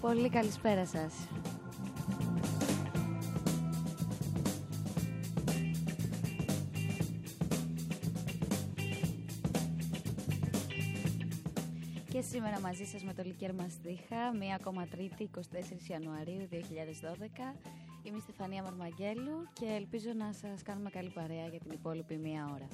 Πολύ καλησπέρα σας. Και σήμερα μαζί σας με το Λικέρ Μαστίχα, μία ακόμα τρίτη, 24 Ιανουαρίου 2012. Είμαι η Στεφανία Μαρμαγγέλου και ελπίζω να σας κάνουμε καλή παρέα για την υπόλοιπη μία ώρα.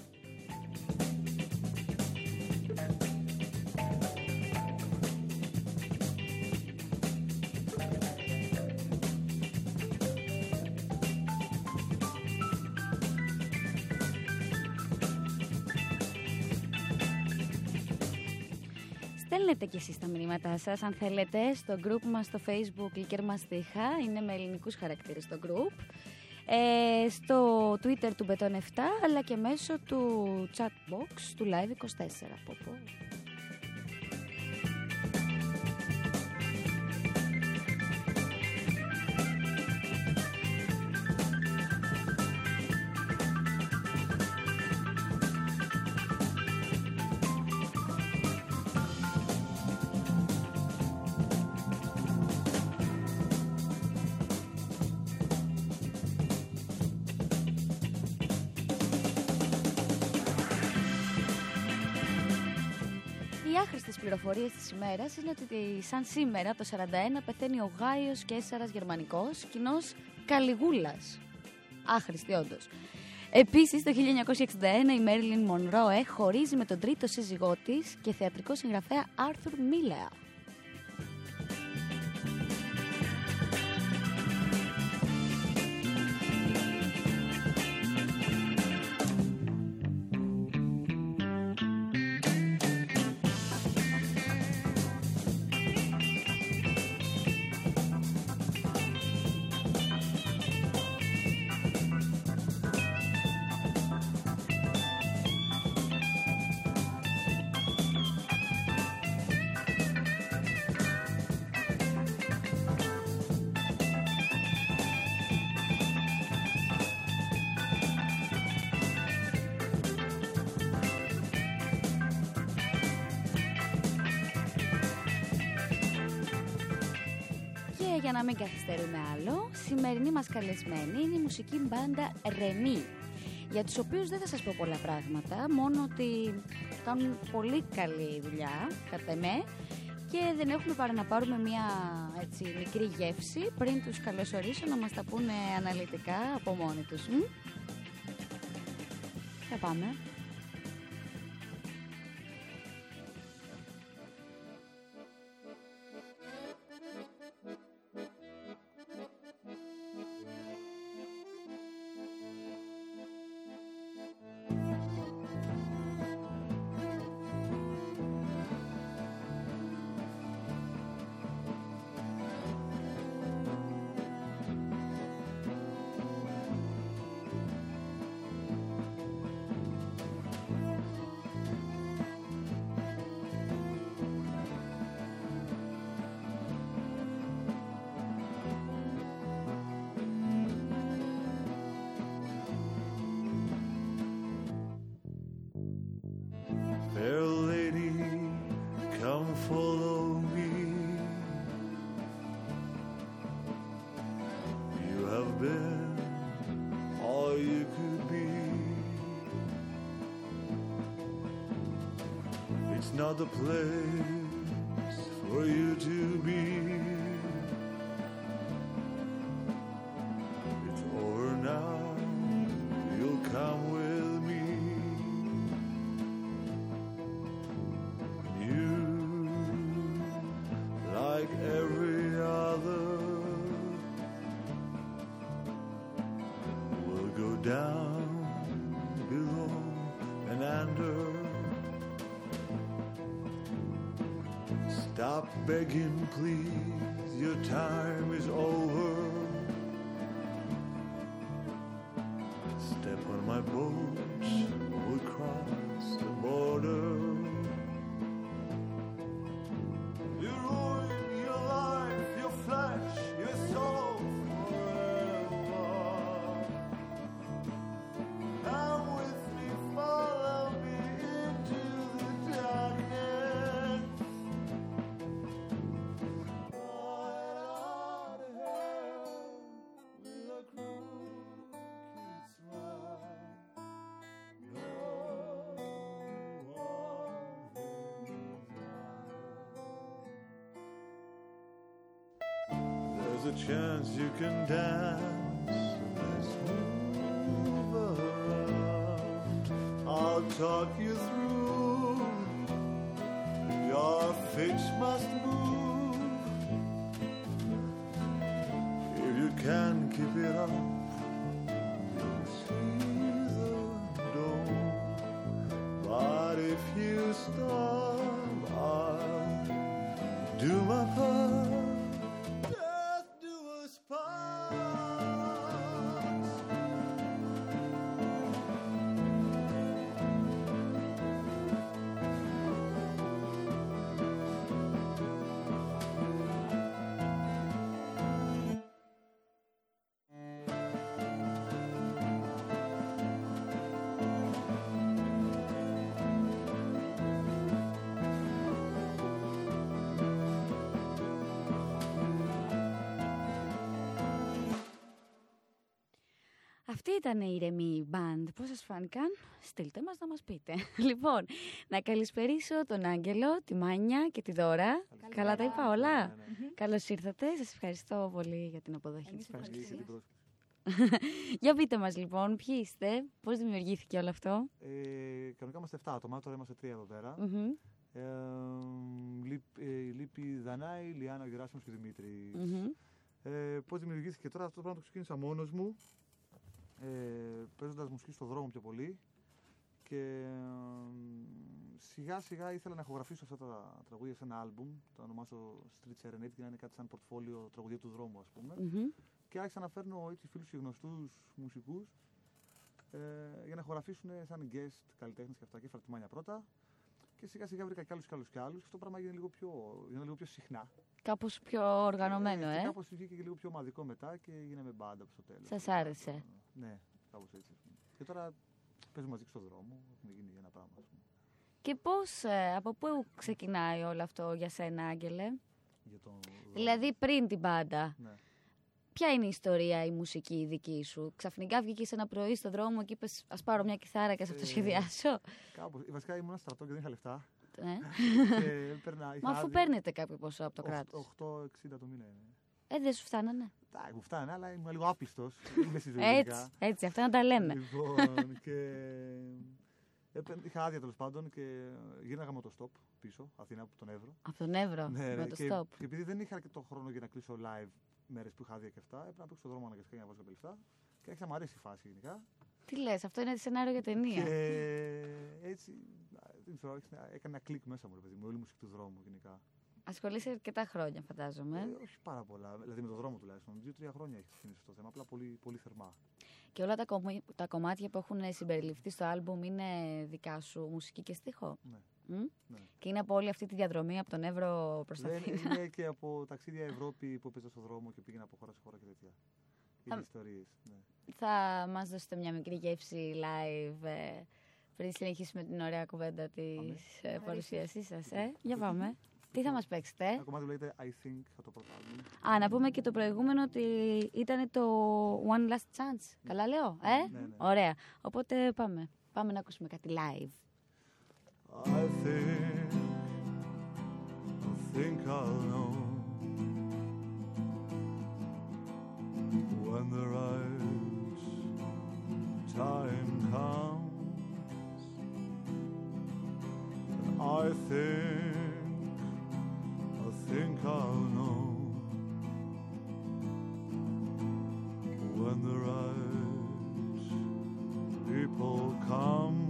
Στέλνετε κι εσείς τα μηνύματά σας αν θέλετε στο group μας στο facebook Λικέρ Μαστίχα. Είναι με ελληνικούς χαρακτήρες το group. Ε, στο twitter του Beton 7 αλλά και μέσω του chat box του live 24 πω, πω. Πληροφορίες της ημέρας είναι ότι σαν σήμερα το 41 πεθαίνει ο Γάιος Κέσσαρας Γερμανικός, κοινός Καλιγούλας. Άχρηστη όντως. Επίσης το 1961 η Μέριλιν Μονρόε χωρίζει με τον τρίτο σύζυγό της και θεατρικό συγγραφέα Άρθουρ Μίλεα. Για να μην καθυστερούμε άλλο, σημερινή μας καλεσμένη είναι η μουσική μπάντα Ρεμί, για τους οποίους δεν θα σας πω πολλά πράγματα, μόνο ότι κάνουν πολύ καλή δουλειά, κατά εμέ, και δεν έχουμε παρά να πάρουμε μια έτσι, μικρή γεύση πριν τους καλωσορίσω να μας τα πούνε αναλυτικά από μόνοι τους. Μ; Θα πάμε. Not the place for you to be. Chance you can dance. Let's move around. I'll talk you through. Your feet must move. Αυτή ήταν η ηρεμή band. Πώς σας φάνηκαν, στείλτε μας να μας πείτε. λοιπόν, να καλησπερίσω τον Άγγελο, τη Μάνια και τη Δώρα. Καλά τα είπα όλα. Ναι, ναι. Καλώς ήρθατε. Σας ευχαριστώ πολύ για την αποδοχή της Ευχαριστώ για πρόσκλησης. την πρόσκληση. Για πείτε μας λοιπόν, ποιοι είστε, πώς δημιουργήθηκε όλο αυτό; Ε, κανονικά είμαστε 7 άτομα, τώρα είμαστε 3 εδώ πέρα. Μμμ, Ε, Λείπ- ε, Λείπει Δανάη, Λιάννα, ο Γεράσιμος και ο Δημήτρης. μμμ. Ε, Πώς δημιουργήθηκε τώρα, αυτό το πράγμα το ξεκίνησα μόνος μου. Ε, Παίζοντας μουσική στο δρόμο πιο πολύ. Και ε, σιγά σιγά ήθελα να ηχογραφήσω αυτά τα τραγούδια σε ένα άλμπουμ. Το ονομάσω Street Serenade και να είναι κάτι σαν πορτφόλιο τραγουδία του δρόμου, ας πούμε. Μμμ. Και άρχισα να φέρνω έτσι φίλους και γνωστούς μουσικούς ε, για να ηχογραφήσουν σαν guest καλλιτέχνες και αυτά. Και έφερα τη Μάνια πρώτα. Και σιγά σιγά βρήκα κι άλλους κι άλλους κι άλλους. Και αυτό το πράγμα έγινε λίγο πιο, έγινε λίγο πιο συχνά. Κάπως πιο οργανωμένο, Και ε; κάπως βγήκε και λίγο πιο ομαδικό μετά και γίναμε μπάντα στο τέλος. Σας άρεσε. Ναι, κάπως έτσι. ας πούμε. Και τώρα παίζουμε μαζί και στον δρόμο. Έχουμε γίνει ένα πράγμα. ας πούμε. Και πώς, ε, από πού ξεκινάει όλο αυτό για σένα, Άγγελε; Για τον δρόμο. Δηλαδή πριν την μπάντα. Ναι. Ποια είναι η ιστορία, η μουσική η δική σου; Ξαφνικά βγήκες ένα πρωί στον δρόμο και είπες: Α πάρω μια κιθάρα και ας Ε, αυτοσχεδιάσω. Κάπως, βασικά ήμουν στρατό και δεν είχα λεφτά. Ε. και έπαιρνα, είχα Μα αφού άδεια. παίρνετε κάποιο ποσό από το κράτος. 8-60 το μήνα είναι. Ε, δεν σου φτάνανε. Εντάξει, μου φτάνει, αλλά ήμουν λίγο άπιστος. Είμαι στη ζωή Έτσι, γενικά. έτσι, αυτά να τα λέμε. Λοιπόν, και έπαιρ- είχα άδεια τέλος πάντων και γύρναγα με το stop πίσω, Αθήνα από τον Εύρο. Από τον Εύρο, Ναι, με ρε, το και, stop. και επειδή δεν είχα και τον χρόνο για να κλείσω live μέρες που είχα άδεια και αυτά, έπρεπε να παίξω στον δρόμο αναγκαστικά για να βάζω κάποια λεφτά. Και άρχισα να μου αρέσει η φάση γενικά. Τι λες, αυτό είναι σενάριο για ταινία. Και έτσι, δεν ξέρω, άρχισε να- έκανε ένα κλικ μέσα μου, ρε παιδί μου, όλη η μουσική του δρόμου γενικά. Ασχολείσαι αρκετά χρόνια, φαντάζομαι. Ε, όχι πάρα πολλά, δηλαδή με τον δρόμο τουλάχιστον. Δύο-τρία χρόνια έχει ξεκινήσει αυτό το θέμα, απλά πολύ, πολύ θερμά. Και όλα τα, κομμ- τα κομμάτια που έχουν συμπεριληφθεί στο άλμπουμ είναι δικά σου μουσική και στίχο; Ναι. Μμ; ναι. Και είναι από όλη αυτή τη διαδρομή από τον Εύρο προς τα Δεν Αθήνα. είναι και από ταξίδια Ευρώπη που έπαιζα στον δρόμο και πήγαινα από χώρα σε χώρα και τέτοια. Είναι Θα- ιστορίες, ναι. Θα μας δώσετε μια μικρή γεύση live ε, πριν συνεχίσουμε την ωραία κουβέντα της ε, παρουσίασής σας. Ε. Για πάμε. Τι θα μας παίξετε; Ένα κομμάτι που λέγεται I think από το πρώτο άλμπουμ. Α, να πούμε και το προηγούμενο ότι ήταν το One Last Chance. Καλά λέω, ε; Ναι, ναι. Ωραία. Οπότε πάμε. Πάμε να ακούσουμε κάτι live. I think, I think I'll know when the right time comes. And I think, I think I'll know when the right people come.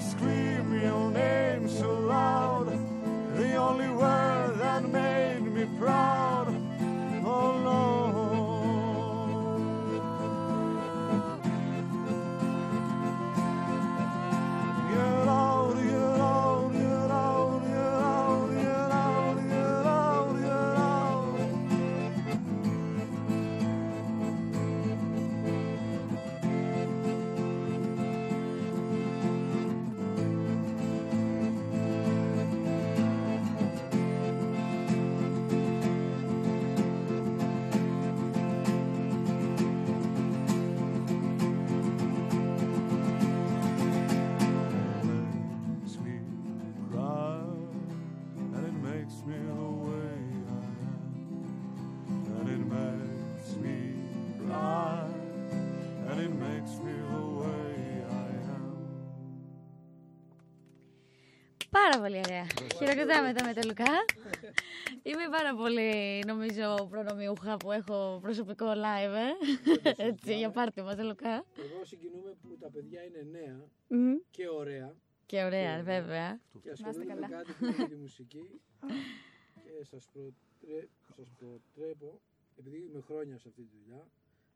Scream your name so loud. The only word that made me proud. Χειροκροτάμε τα Μετελουκά. Είμαι πάρα πολύ, νομίζω, προνομιούχα που έχω προσωπικό live, ε. Έτσι, για πάρτι μας, Λουκά. Εγώ συγκινούμαι που τα παιδιά είναι νέα Μμμ. και ωραία Και ωραία, βέβαια. και ασχολούνται με καλά. κάτι που είναι τη μουσική και σας, προτρέ... σας προτρέπω, επειδή είμαι χρόνια σε αυτή τη δουλειά,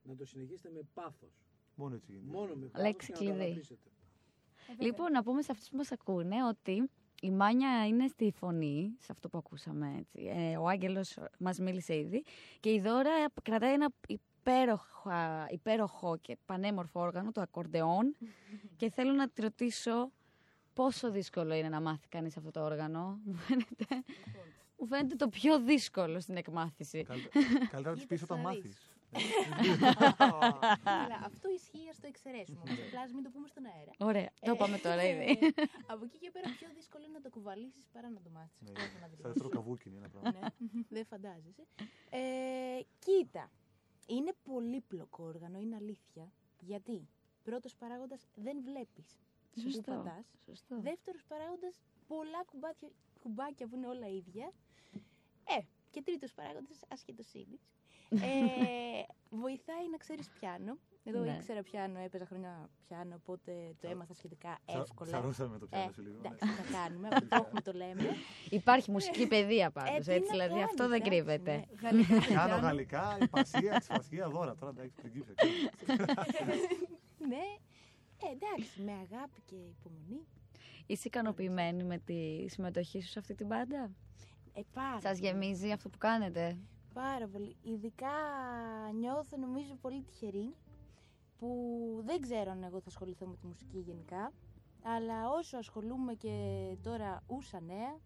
να το συνεχίσετε με πάθος. Μόνο έτσι γίνεται. Μόνο με πάθος Λέξη και να το κλειδί. αγαπήσετε. Λοιπόν, να πούμε σε αυτούς που μας ακούνε ότι η Μάνια είναι στη φωνή, σε αυτό που ακούσαμε. Έτσι. Ε, ο Άγγελος μας μίλησε ήδη. Και η Δώρα κρατάει ένα υπέροχα, υπέροχο και πανέμορφο όργανο, το ακορντεόν. και θέλω να τη ρωτήσω πόσο δύσκολο είναι να μάθει κανείς αυτό το όργανο. Μου φαίνεται, μου φαίνεται το πιο δύσκολο στην εκμάθηση. Καλύτερα καλύτερα να τη πεις Κοίτα, όταν θα μάθεις. Δεις. Αλλά αυτό ισχύει, ας το εξαιρέσουμε. Όμω απλά ας μην το πούμε στον αέρα. Ωραία, το είπαμε τώρα ήδη. Ε, Από εκεί και πέρα πιο δύσκολο είναι να το κουβαλήσεις παρά να το μάθεις. Ναι, Αυτό έχω να Σαν δηλώσω. δεύτερο καβούκι είναι ένα πράγμα. Ναι, δεν φαντάζεσαι. Ε, κοίτα, είναι πολύπλοκο όργανο, είναι αλήθεια. Γιατί; Πρώτος παράγοντας δεν βλέπεις που Σωστό. πατάς. Σωστό. Δεύτερος παράγοντας πολλά κουμπάκια, κουμπάκια που είναι όλα ίδια. Ε, και τρίτος παράγοντας ασχετοσύνης. Ε, βοηθάει να ξέρεις πιάνο. Εγώ Ναι. ήξερα πιάνο, έπαιζα χρόνια πιάνο, οπότε το έμαθα σχετικά Σα- εύκολα. Σαρώσαμε το Ε, πιάνο σου λίγο. ναι. εντάξει, τι θα κάνουμε, από το έχουμε το λέμε. Υπάρχει μουσική παιδεία πάντως, Ε, τι έτσι, να δηλαδή κάνεις, αυτό δεν εντάξει, κρύβεται. ναι. Γαλλικά, Πιάνο, πιάνο. γαλλικά, υπασία, εξφασία, δώρα. Τώρα εντάξει, πριγκίψε. Ναι. Ε, εντάξει, με αγάπη και υπομονή. Είσαι ικανοποιημένη με τη συμμετοχή σου σε αυτή την μπάντα. Ε, πάρα, Σας γεμίζει αυτό που κάνετε; Πάρα πολύ. Ειδικά νιώθω νομίζω πολύ τυχερή που δεν ξέρω αν εγώ θα ασχοληθώ με τη μουσική γενικά. Αλλά όσο ασχολούμαι και τώρα ούσα νέα,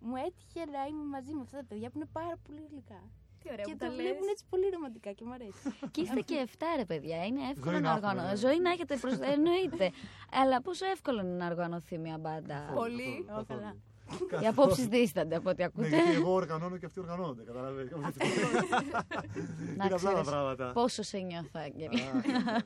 μου έτυχε να είμαι μαζί με αυτά τα παιδιά που είναι πάρα πολύ γλυκά. Τι ωραία και που το τα λες. βλέπουν έτσι πολύ ρομαντικά και μου αρέσει. Και είστε και 7 ρε παιδιά. Είναι εύκολο Ζωή να να έχουμε, οργανωθεί. ναι. Ζωή να έχετε προς... Εννοείται. Αλλά πόσο εύκολο είναι να οργανωθεί μια μπάντα; Πολύ. Καθόλου, Ω, καλά. καθόλου. Οι απόψεις δίστανται από ό,τι Ναι, ακούτε. γιατί εγώ οργανώνω και αυτοί οργανώνονται. Καταλαβαίνεις. Κάπως έτσι. Να Είναι απλά τα ξέρεις πράγματα. πόσο σε νιώθω, Άγγελε. Α,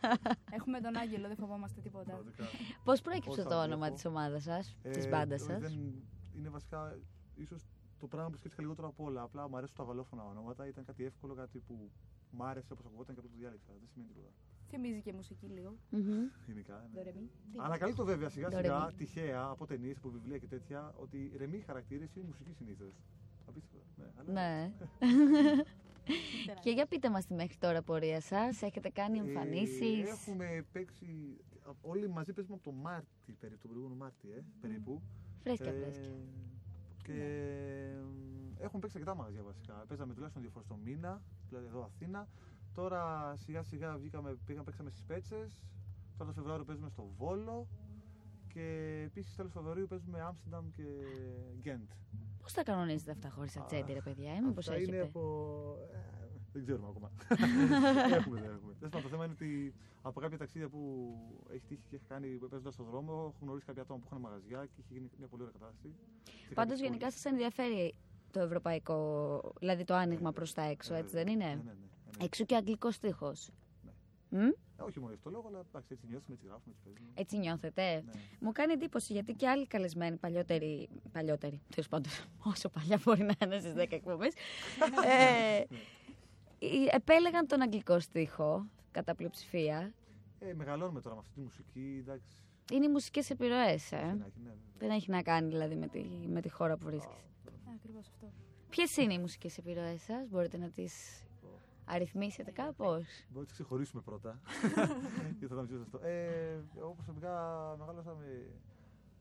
Έχουμε τον Άγγελο, δεν φοβόμαστε τίποτα. πραγματικά. Πώς προέκυψε Όσα το όνομα βλέπω. της ομάδας σας, της Ε, μπάντας όχι, σας; δεν- Είναι βασικά ίσως το πράγμα που σκέφτηκα λιγότερο από όλα. Απλά μου αρέσουν τα γαλλόφωνα ονόματα. Ήταν κάτι εύκολο, κάτι που μ' άρεσε όπως ακουγόταν και αυτό το διάλεξα. Δεν σημαίνει τίποτα. Θυμίζει και μουσική λίγο. Γενικά. ναι. Δωρεμή. Ανακαλύπτω βέβαια σιγά Το σιγά ρεμί. τυχαία από ταινίες, από βιβλία και τέτοια ότι ρεμί χαρακτήρε είναι μουσική συνήθως. Απίστευτο. Ναι, αλλά- Ναι. Και για πείτε μας τη μέχρι τώρα πορεία σας. Έχετε κάνει Ε, εμφανίσεις; Έχουμε παίξει. Όλοι μαζί παίζουμε από το Μάρτι, περίπου, τον προηγούμενο Μάρτι, ε, περίπου. Φρέσκια, Ε, φρέσκια. Και έχουμε παίξει αρκετά μαγαζιά βασικά. Παίζαμε τουλάχιστον δύο φορές το μήνα, δηλαδή εδώ Αθήνα. Τώρα σιγά σιγά βγήκαμε, πήγαμε, παίξαμε στις Πέτσες. Τώρα το Φεβρουάριο παίζουμε στο Βόλο. Και επίσης τέλος Φεβρουαρίου παίζουμε Άμστερνταμ και Γκέντ. Πώς τα κανονίζετε αυτά χωρίς ατσέτη, ρε παιδιά, ή μήπως Αυτά είναι έχετε; από. Ε, δεν ξέρουμε ακόμα. έχουμε, δεν έχουμε. Τέλος πάντων, το θέμα είναι ότι από κάποια ταξίδια που έχει τύχει και έχει κάνει παίζοντας στον δρόμο, έχω γνωρίσει κάποια άτομα που είχαν μαγαζιά και έχει γίνει μια πολύ ωραία κατάσταση. Σε Πάντως κάποιες γενικά πόλεις. σας ενδιαφέρει το ευρωπαϊκό, δηλαδή το άνοιγμα προς τα έξω, Ε, έτσι δεν ναι, είναι; Ναι, ναι, ναι, ναι. Εξού και αγγλικός στίχος. Ναι. Μμ; Ε, όχι μόνο γι' αυτό λόγο, αλλά εντάξει, έτσι νιώθουμε, έτσι γράφουμε, έτσι παίζουμε. Έτσι νιώθετε. Ναι. Μου κάνει εντύπωση γιατί και άλλοι καλεσμένοι, παλιότεροι, παλιότεροι, τέλος πάντων, όσο παλιά μπορεί να είναι στις 10 εκπομπές, ε, ε, επέλεγαν τον αγγλικό στίχο κατά πλειοψηφία. Ε, μεγαλώνουμε τώρα με αυτή τη μουσική, εντάξει. Είναι οι μουσικές επιρροές, ε. Τι να έχει, ναι, ναι. Δεν έχει να κάνει δηλαδή με τη, με τη χώρα που βρίσκεσαι. Ακριβώς αυτό. Ποιες είναι οι μουσικές επιρροές σας, μπορείτε να τις αριθμίσετε κάπως; Μπορεί να τις ξεχωρίσουμε πρώτα. Γιατί θα ήταν πιο σωστό. Ε, εγώ προσωπικά μεγάλωσα με,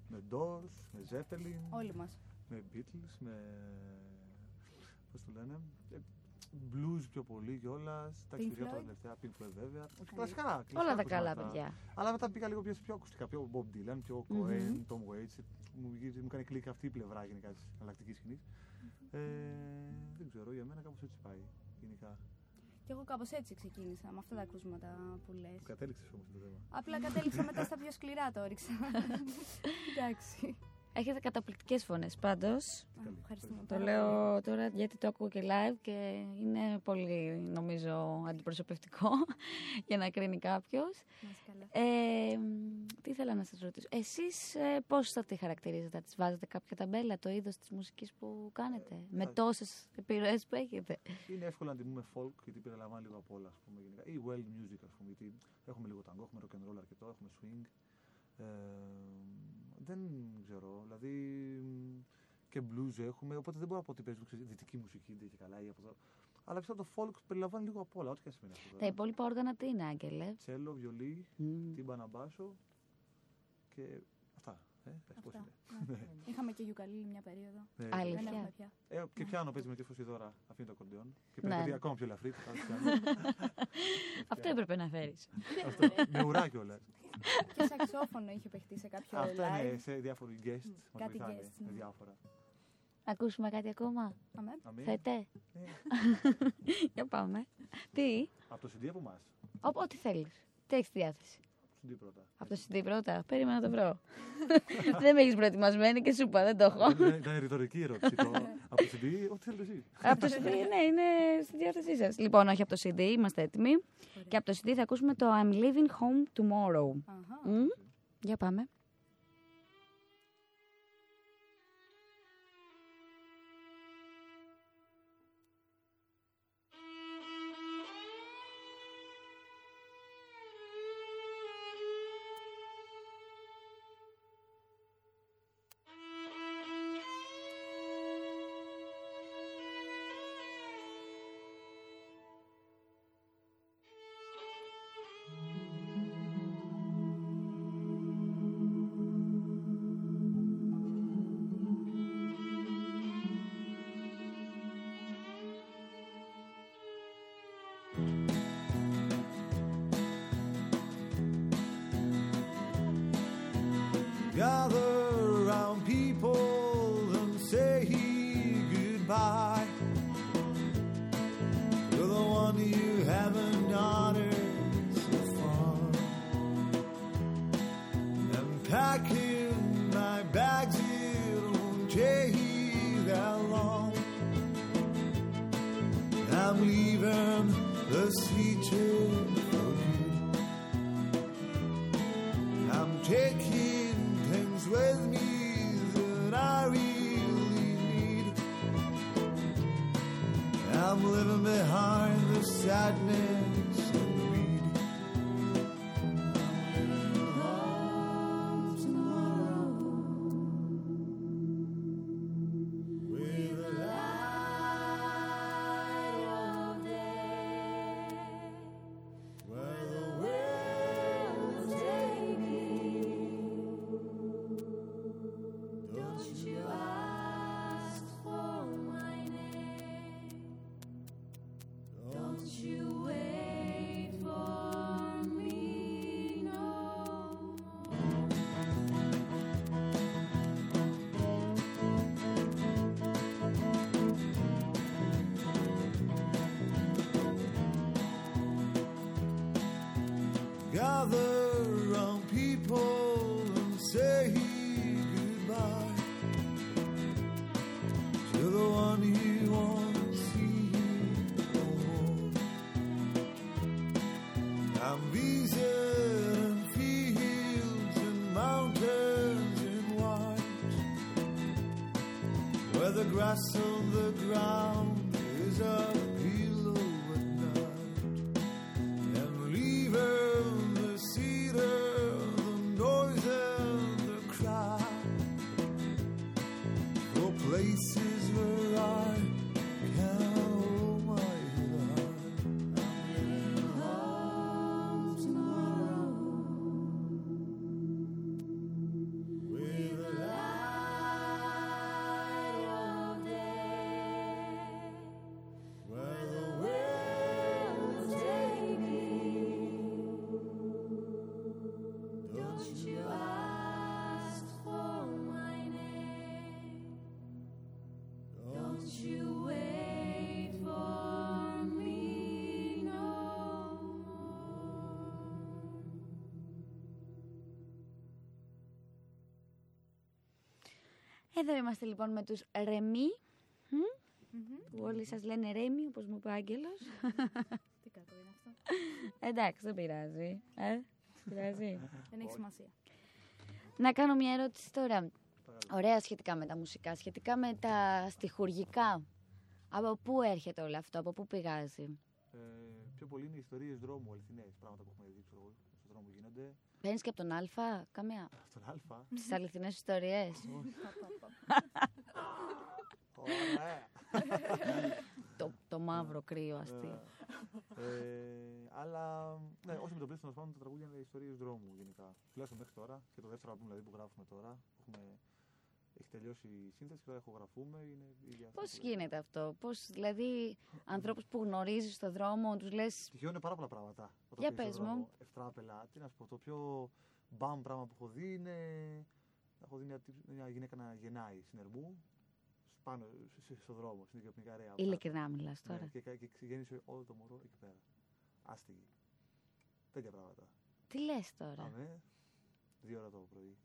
με Doors, με Zeppelin, Όλοι μας. με Beatles, με. Πώς το λένε. Ε, blues πιο πολύ κιόλα. Τα Pink εξωτερικά τώρα Floyd. τελευταία. Pink Floyd βέβαια. Κλασικά. κλασικά Όλα τα ακούσαμε καλά, αυτά. παιδιά. Αλλά μετά πήγα λίγο πιο, πιο ακουστικά. Πιο Bob Dylan, πιο Μμμ. Cohen, Tom Waits. Μου, γύριζε- μου έκανε κλικ αυτή η πλευρά γενικά της εναλλακτικής σκηνής. Ε, δεν ξέρω, για μένα κάπως έτσι πάει γενικά. Και εγώ κάπως έτσι ξεκίνησα με αυτά τα ακούσματα που λες. Που κατέληξες όμως το θέμα. Απλά κατέληξα μετά στα πιο σκληρά το έριξα. Εντάξει. Έχετε καταπληκτικές φωνές πάντως. Α, Ευχαριστούμε. Το πάρα λέω τώρα γιατί το ακούω και live και είναι πολύ νομίζω αντιπροσωπευτικό για να κρίνει κάποιος. πολύ. Να είσαι καλά. Ε, τι ήθελα να σας ρωτήσω. Εσείς ε, πώς θα τη χαρακτηρίζετε, θα τις βάζετε κάποια ταμπέλα, το είδος της μουσικής που κάνετε, με θα- τόσες επιρροές που έχετε; Είναι εύκολο να τιμούμε folk γιατί περιλαμβάνει λίγο απ' όλα ας πούμε, γενικά. Ή well music, ας πούμε, γιατί έχουμε λίγο ταγκό, έχουμε rock and roll αρκετό, έχουμε swing. Ε, δεν ξέρω, δηλαδή μ, και blues έχουμε, οπότε δεν μπορώ να πω ότι παίζουν ξέρεις, δυτική μουσική δεν και καλά ή από εδώ. Αλλά πιστεύω το folk περιλαμβάνει λίγο απ' όλα, ό,τι και αν σημαίνει αυτό. Τα τώρα. υπόλοιπα όργανα τι είναι, Άγγελε; Τσέλο, βιολί, Μμ. τύμπανα μπάσο και αυτά. Ε, εντάξει, πώς Αυτά. είναι. Ναι. Είχαμε και γιουκαλίλη μια περίοδο. Ναι, Αλήθεια. Δεν έχουμε πια. Ε, και πιάνω παίζει μερικές φορές η δώρα, αφήνει το ακορντεόν. Και Ναι. παίζει ακόμα πιο ελαφρύ. το κάνω πιάνο. Αυτό έπρεπε να φέρεις. Αυτό, με ουρά κιόλας. Και σαξόφωνο είχε παιχτεί σε κάποιο Αυτά είναι live. σε διάφοροι guests. Μας Κάτι βοηθάνε guests, με ναι. διάφορα. Ακούσουμε κάτι ακόμα; Αμέ. Αμήν. Θέτε. Ναι. Για πάμε. Τι; Από το CD από εμάς; Ό, ό,τι θέλεις. Τι έχεις στη διάθεση; Από το CD πρώτα. Από το CD πρώτα. Περίμενα να το βρω. δεν με έχεις προετοιμασμένη και σου είπα, δεν το έχω. Ήταν- Ήταν ρητορική η ερώτηση. το- Από το CD, ό,τι θέλετε εσείς. από το CD, ναι, είναι στη διάθεσή σας. Λοιπόν, όχι από το CD, είμαστε έτοιμοι. Και από το CD θα ακούσουμε το I'm leaving home tomorrow. Αχα. Μμ. Για πάμε. Packing my bags, it won't take that long. I'm leaving the city for Εδώ είμαστε λοιπόν με τους Ρεμί, μ, που όλοι σας λένε Ρέμι, όπως μου είπε ο Άγγελος. Τι κακό είναι αυτό. Εντάξει, δεν πειράζει. Ε, πειράζει. Δεν έχει σημασία. Να κάνω μια ερώτηση τώρα. Ωραία σχετικά με τα μουσικά, σχετικά με τα στιχουργικά. Από πού έρχεται όλο αυτό, από πού πηγάζει; Ε, πιο πολύ είναι ιστορίες δρόμου, αληθινές πράγματα που έχουμε δει ξέρω, εγώ, στον δρόμο γίνονται. Παίρνεις και από τον Α, καμία. Στον Α. Τις αληθινές ιστορίες; Ωραία. το, το μαύρο κρύο αστείο. ε, αλλά ναι, όσο με το πλαίσιο πάντων, τα τραγούδια είναι ιστορίες δρόμου γενικά. Τουλάχιστον μέχρι τώρα και το δεύτερο album δηλαδή, που γράφουμε τώρα. Έχουμε, έχει τελειώσει η σύνθεση και τώρα ηχογραφούμε. Είναι η ίδια Πώς αυτή που- γίνεται αυτό, Πώς δηλαδή ανθρώπους που γνωρίζεις στον δρόμο τους λε. Τυχαίνουν πάρα πολλά πράγματα. όταν Για πήγες πες στον μου. δρόμο. Ευτράπελα. Τι να σου πω, το πιο μπαμ πράγμα που έχω δει είναι. Έχω δει μια, τύπ- μια γυναίκα να γεννάει συνερμού πάνω σε- σε- στον δρόμο, στην Δικαιοπνικαρέα. Ειλικρινά μιλάς Ναι, τώρα. και, και, και γέννησε όλο το μωρό εκεί πέρα. Άστιγη. Τέτοια πράγματα. Τι λες τώρα; Αμέ. Δύο ώρα το πρωί.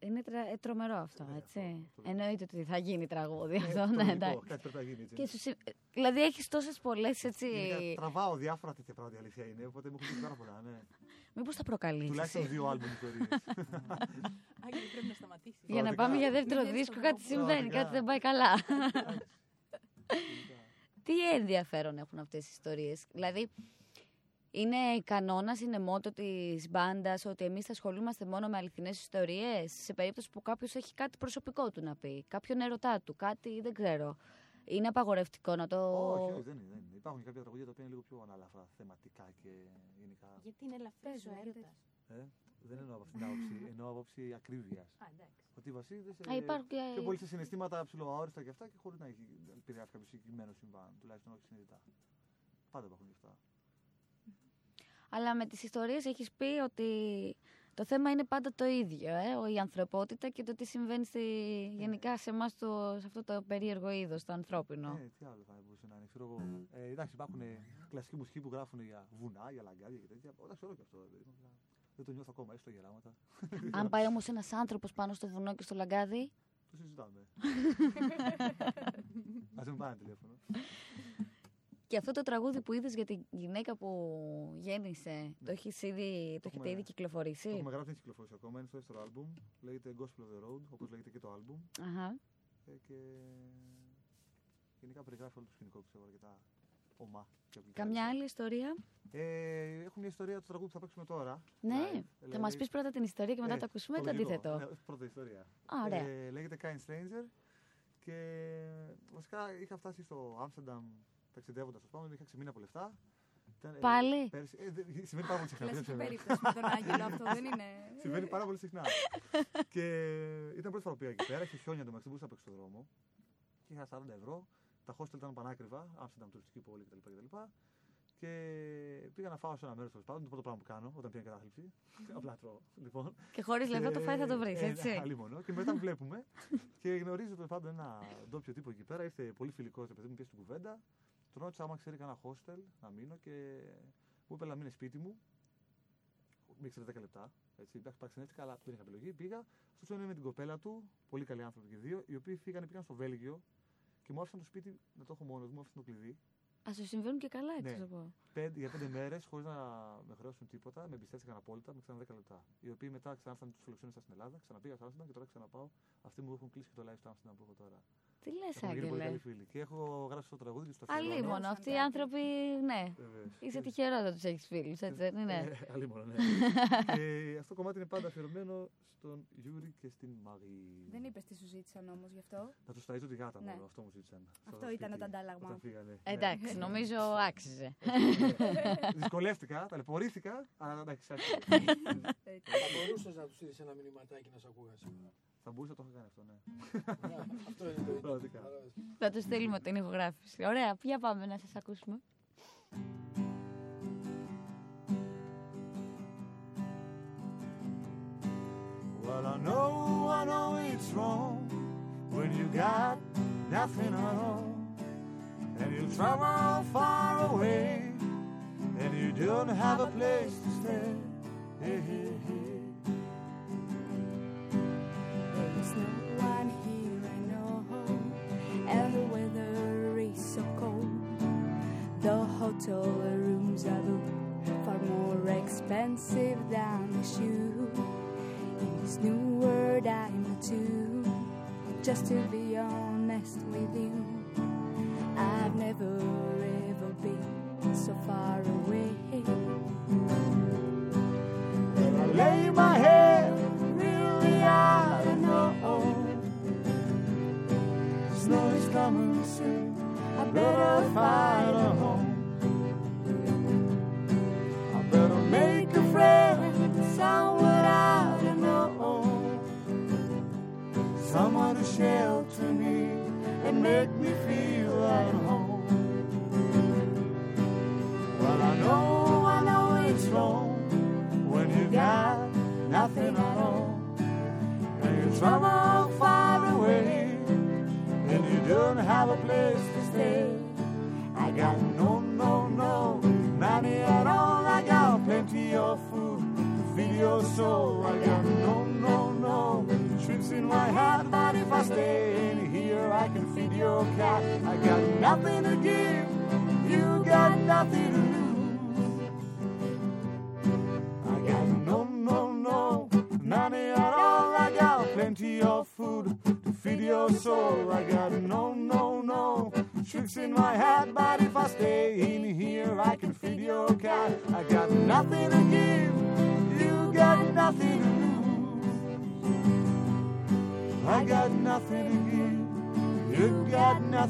Είναι τρα... ε, τρομερό αυτό, Ναι, έτσι. αυτό, αυτό. Εννοείται ότι θα γίνει τραγούδι Ε, αυτό. το Ναι, λογικό, εντάξει. Κάτι πρέπει να γίνει έτσι. Και σου συ- ε, Δηλαδή έχεις τόσες πολλές έτσι. Γενικά, τραβάω διάφορα τέτοια πράγματα η αλήθεια είναι, οπότε μου έχουν πει πάρα πολλά. Ναι. Μήπως τα προκαλείς. Τουλάχιστον δύο άλμπομ ιστορίε. Άγγελε, πρέπει να σταματήσεις. Για να Πραγματικά. πάμε για δεύτερο Μη δίσκο, δεις το κάτι συμβαίνει, Πραγματικά. κάτι δεν πάει καλά. Τι ενδιαφέρον έχουν αυτές οι ιστορίες. Δηλαδή, είναι κανόνας, είναι μότο της μπάντας ότι εμείς θα ασχολούμαστε μόνο με αληθινές ιστορίες. Σε περίπτωση που κάποιος έχει κάτι προσωπικό του να πει, κάποιον ερωτά του, κάτι δεν ξέρω. Είναι απαγορευτικό να το. όχι, όχι, δεν είναι, δεν είναι. Υπάρχουν και κάποια τραγούδια τα οποία είναι λίγο πιο ανάλαφρα θεματικά και γενικά. Γιατί είναι ελαφρύς Πες ο μου, έρωτας. Ε, δεν εννοώ από αυτήν την άποψη, εννοώ από άποψη ακρίβειας. Α, εντάξει. Ότι βασίζεται Α, σε υπάρχουν και... πιο πολύ σε συναισθήματα ψηλοαόριστα και αυτά και χωρίς να έχει επηρεάσει κάποιο συγκεκριμένο συμβάν, τουλάχιστον όχι συνειδητά. Πάντα υπάρχουν και αυτά. Αλλά με τις ιστορίες έχεις πει ότι το θέμα είναι πάντα το ίδιο, ε; η ανθρωπότητα και το τι συμβαίνει στη... γενικά σε εμάς το... σε αυτό το περίεργο είδος, το ανθρώπινο. Ε, τι άλλο θα μπορούσε να είναι, ξέρω εγώ. Ε, εντάξει, υπάρχουν ε, κλασικοί μουσικοί που γράφουν για βουνά, για λαγκάδια και τέτοια. Εντάξει, όλο και αυτό. ε, παιδί μου, απλά Δεν το νιώθω ακόμα, έστω γεράματα. Αν πάει όμως ένας άνθρωπος πάνω στο βουνό και στο λαγκάδι, Το συζητάμε. Α μην πάρει τηλέφωνο. Και αυτό το τραγούδι που είδες για τη γυναίκα που γέννησε, το, έχεις ήδη, το έχετε έχουμε- ήδη κυκλοφορήσει; Το έχουμε γράψει, δεν έχει κυκλοφορήσει ακόμα. Είναι στο δεύτερο άλμπουμ. Λέγεται Gospel of the Road, όπως λέγεται και το άλμπουμ. Αχα. Ε, και γενικά περιγράφει όλο το σκηνικό πιστεύω αρκετά ομά. και απλικά. Καμιά άλλη ιστορία; Ε, έχουμε μια ιστορία του τραγούδου που θα παίξουμε τώρα. Ναι, live. θα Ε, μας πεις πρώτα την ιστορία και μετά ε, το ακούσουμε το λογικό. αντίθετο. Ναι, πρώτα ιστορία. Α, ωραία. Ε, λέγεται Kind Stranger και βασικά είχα φτάσει στο Άμστερνταμ ταξιδεύοντας. Πάνω είχα ξεμείνει από λεφτά. Ήταν, ε, Πάλι; πέρσι- ε, δε- συμβαίνει πάρα πολύ συχνά. Κλασική δεν ξέρω. περίπτωση με τον Άγγελο αυτό, δεν είναι; Συμβαίνει πάρα πολύ συχνά. και ήταν πρώτη φορά που πήγα εκεί πέρα. Είχε χιόνια το μεταξύ, δεν μπορούσα να παίξω στον δρόμο. Και είχα 40 ευρώ. Τα hostel ήταν πανάκριβα. Άμστερνταμ, τουριστική πόλη κτλ. κτλ. Και πήγα να φάω σε ένα μέρος τέλος πάντων. Το πρώτο πράγμα που κάνω όταν πήγα κατάθλιψη. Απλά τρώω. Λοιπόν. Και χωρίς λεφτά το φάει θα το βρεις, Ε, έτσι. ναι, αλίμονο. Και μετά βλέπουμε και γνωρίζω τέλος πάντων ένα ντόπιο τύπο εκεί πέρα. Ήρθε πολύ φιλικός, το παιδί μου πιέζει την κουβέντα. Τον ρώτησα άμα ξέρει κανένα hostel να μείνω και μου είπε να μείνει σπίτι μου. Με ήξερε 10 λεπτά. Έτσι, παξενέστηκα, αλλά δεν είχα επιλογή. Πήγα. Αυτό είναι με την κοπέλα του, πολύ καλοί άνθρωποι και δύο, οι οποίοι φύγανε, πήγαν στο Βέλγιο και μου άφησαν το σπίτι να το έχω μόνος μου, μου άφησαν το κλειδί. Α σου συμβαίνουν και καλά, έτσι Ναι. να σου πω. Πέντε, για πέντε μέρες, χωρίς να με χρεώσουν τίποτα, με εμπιστεύτηκαν απόλυτα, με ξανά 10 λεπτά. Οι οποίοι μετά ξανάρθαν τους φιλοξενούσα στην Ελλάδα, ξαναπήγα στο Άμστερνταμ και τώρα ξαναπάω. Αυτοί μου έχουν κλείσει και το live στο Άμστερνταμ που έχω τώρα. Τι λες, Έχουμε γίνει πολύ καλοί Άγγελε. φίλοι. Και έχω γράψει το τραγούδι και στο αφιερώνω. Αλίμονο. Αυτοί οι άνθρωποι, ναι. Βεβαίως. Είσαι τυχερό να τους έχεις φίλους, έτσι δεν είναι; Ε, Αλίμονο, ναι. και αυτό το κομμάτι είναι πάντα αφιερωμένο στον Γιούρι και στην Μαγή. Δεν είπες τι σου ζήτησαν όμως γι' αυτό; Να τους ταΐζω τη γάτα Ναι. μόνο, αυτό μου ζήτησαν. στο Αυτό ήταν σπίτι, το αντάλλαγμα. όταν φύγανε. Εντάξει, νομίζω άξιζε. Ναι. Δυσκολεύτηκα, ταλαιπωρήθηκα, αλλά εντάξει, άξιζε. Θα μπορούσες να τους στείλεις ένα μηνυματάκι να σε ακούγα σήμερα. Θα μπορούσα να το είχα κάνει αυτό, ναι. Ναι, Αυτό είναι το ίδιο. Πραγματικά. Θα τους στείλουμε την ηχογράφηση. Ωραία, για πάμε να σας ακούσουμε. Well, I know, I know it's wrong when you got nothing at all. And you travel far away and you don't have a place to stay. Hey, hey, hey. There's no one here I know, and the weather is so cold. The hotel rooms are booked far more expensive than the shoe. In this new world I'm new to. Just to be honest with you, I've never ever been so far away. And I lay my head really out and know Snow is coming soon. I better find a home.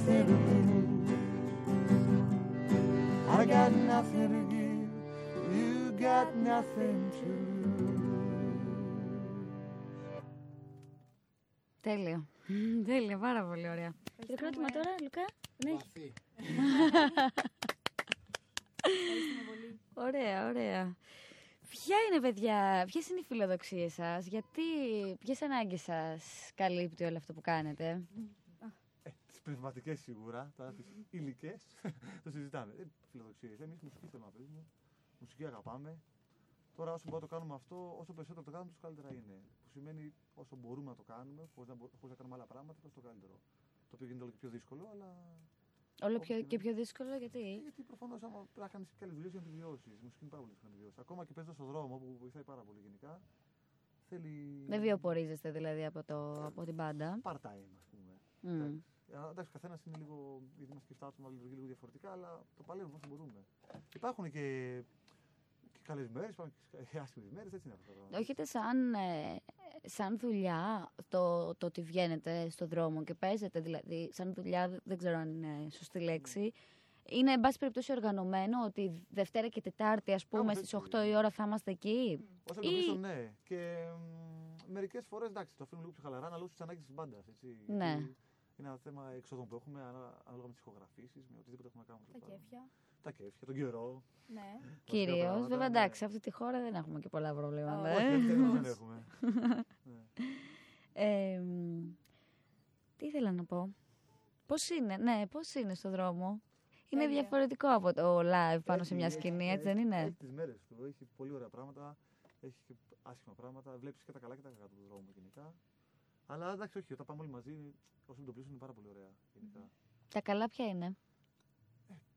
Nothing to lose. I got nothing to give. You got nothing to Τέλειο. Τέλειο, πάρα πολύ ωραία. Και το ερώτημα τώρα, Λουκά; Ναι, Βαθύ. Ωραία, ωραία. Ποια είναι, παιδιά, ποιες είναι οι φιλοδοξίες σας, γιατί, ποιες ανάγκες σας καλύπτει όλο αυτό που κάνετε; Τις πνευματικές σίγουρα, τώρα τις υλικές το συζητάμε. Ε, Φιλοδοξίε. Εμείς μουσική θέλουμε να παίζουμε. Μουσική αγαπάμε. Τώρα, όσο μπορούμε να το κάνουμε αυτό, όσο περισσότερο το κάνουμε, τόσο καλύτερα είναι. Που σημαίνει όσο μπορούμε να το κάνουμε, χωρίς να, μπο- χωρίς να κάνουμε άλλα πράγματα, τόσο το καλύτερο. Το οποίο γίνεται όλο και πιο δύσκολο, αλλά. Όλο πιο, Όχι, και ναι. πιο δύσκολο, γιατί; Γιατί προφανώς άμα πρέπει να κάνεις και άλλες δουλειές για να τη βιώσεις. Η μουσική είναι πάρα πολύ δύσκολο να τη βιώσεις. Ακόμα και παίζοντας στον δρόμο που βοηθάει πάρα πολύ γενικά. Θέλει. Δεν βιοπορίζεστε δηλαδή από, το, από την πάντα. Part-time, ας πούμε. Μμ. Ε, Εντάξει, ο καθένας είναι λίγο. Γιατί είμαστε και στα άτομα, λειτουργεί λίγο διαφορετικά, αλλά το παλεύουμε όσο μπορούμε. Υπάρχουν και, και καλές μέρες, υπάρχουν και άσχημες μέρες, έτσι είναι αυτό. το πράγμα. Το έχετε σαν, ε, σαν δουλειά το, το ότι βγαίνετε στο δρόμο και παίζετε, δηλαδή σαν δουλειά, δεν ξέρω αν είναι σωστή λέξη. Είναι, εν πάση περιπτώσει, οργανωμένο ότι Δευτέρα και Τετάρτη, ας πούμε, Κάπως στις έτσι. 8 η ώρα θα είμαστε εκεί. Όσο ή- το πίσω, ναι. Και μερικές φορές εντάξει, το αφήνουμε λίγο πιο χαλαρά, αναλόγω τη ανάγκη της μπάντας. Ναι. Είναι ένα θέμα εξόδων που έχουμε, ανά- ανάλογα με τις ηχογραφήσεις, με οτιδήποτε έχουμε να κάνουμε. Τα τέλος πάντων. κέφια. Τα κέφια, τον καιρό. Ναι. βασικά Κυρίως. πράγματα, Βέβαια, ναι. εντάξει, σε αυτή τη χώρα δεν έχουμε και πολλά προβλήματα. Όχι, ε. Όχι, δεν δεν έχουμε. Ναι. Ε, μ, τι ήθελα να πω. Πώς είναι, ναι, πώς είναι στο δρόμο; Είναι Τέλεια. διαφορετικό από το live πάνω σε Έχει- μια σκηνή, έχει- έτσι δεν έχει- είναι; Έχει τις μέρες του. Έχει πολύ ωραία πράγματα. Έχει και άσχημα πράγματα. Βλέπεις και τα καλά και τα κακά του δρόμου γενικά. Αλλά εντάξει, όχι, όταν πάμε όλοι μαζί, όσο το πλήσουν είναι πάρα πολύ ωραία γενικά. Τα καλά ποια είναι;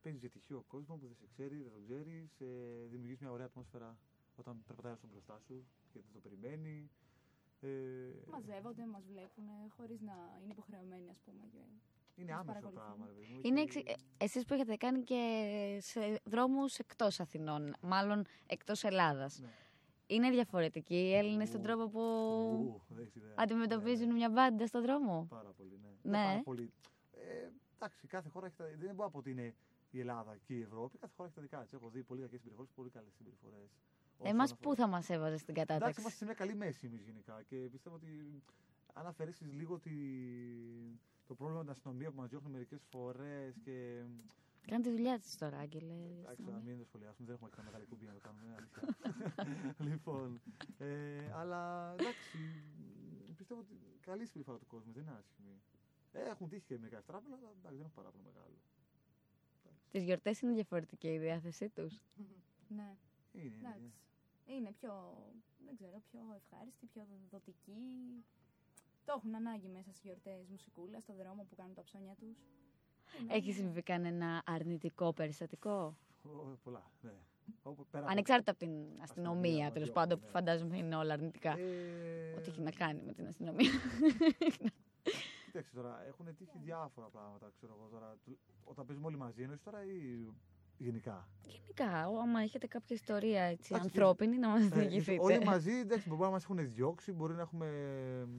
Παίζεις για τυχαίο κόσμο που δεν σε ξέρει, δεν τον ξέρεις. Ε, Δημιουργείς μια ωραία ατμόσφαιρα όταν περπατάει στον μπροστά σου και δεν το περιμένει. Ε, Μαζεύονται, μας βλέπουν χωρίς να είναι υποχρεωμένοι, ας πούμε. Και... είναι μας άμεσο παρακολουθούν. πράγμα, ρε παιδί μου. Είναι Έχει- εξ... ε, εσείς που έχετε κάνει και σε δρόμους εκτός Αθηνών, μάλλον εκτός Ελλάδας. Ναι. Είναι διαφορετικοί οι Έλληνες στον Ου, τρόπο που Ου, δεν έχεις ιδέα. αντιμετωπίζουν Ναι, ναι. μια μπάντα στον δρόμο. Πάρα πολύ, ναι. Ναι. Δεν πάρα πολύ. Ε, εντάξει, κάθε χώρα έχει τα... Δεν μπορώ να πω ότι είναι η Ελλάδα και η Ευρώπη. Κάθε χώρα έχει τα δικά της. Έχω δει πολύ κακές συμπεριφορές, πολύ καλές συμπεριφορές. Εμάς πού θα μας έβαζε στην Εντάξει, κατάταξη; είμαστε σε μια καλή μέση εμείς γενικά και πιστεύω ότι αν αφαιρέσεις λίγο τη... το πρόβλημα με την αστυνομία που μας διώχνουν μερικές φορές και. Κάνει τη δουλειά της τώρα, Άγγελε. η Εντάξει, να αστυνομία. μην το σχολιάσουμε, δεν έχουμε και τα μεγάλη κουμπί να το κάνουμε. είναι αλήθεια. λοιπόν. Ε, αλλά εντάξει, πιστεύω ότι καλή συμπεριφορά του κόσμου δεν είναι άσχημη. Ε, έχουν τύχει και μερικά ευτράπελα, αλλά εντάξει, δεν έχω παράπονο μεγάλο. Τις γιορτές είναι διαφορετική η διάθεσή τους. Ναι, Είναι, είναι, εντάξει. είναι. Είναι πιο, δεν ξέρω, πιο ευχάριστη, πιο δοτική. Το έχουν ανάγκη μέσα στις γιορτές μουσικούλας, στον δρόμο που κάνουν τα ψώνια τους. Έχει συμβεί κανένα αρνητικό περιστατικό; Ω, Πολλά, ναι. Όπου- πέρα από- Ανεξάρτητα από την Αστυνομία, αστυνομία, μα τέλος διώχνουν, πάντων, που ναι. φαντάζομαι είναι όλα αρνητικά. Ε, Ό,τι έχει να κάνει με την αστυνομία. Κοίταξε τώρα, έχουν τύχει διάφορα πράγματα, ξέρω εγώ τώρα. Του- Όταν παίζουμε όλοι μαζί, εννοείς τώρα ή γενικά. Γενικά, ό, άμα έχετε κάποια ιστορία έτσι, Εντάξει, ανθρώπινη να μας Ε, διηγηθείτε. όλοι μαζί, εντάξει, μπορεί να μας έχουν διώξει, μπορεί να έχουμε.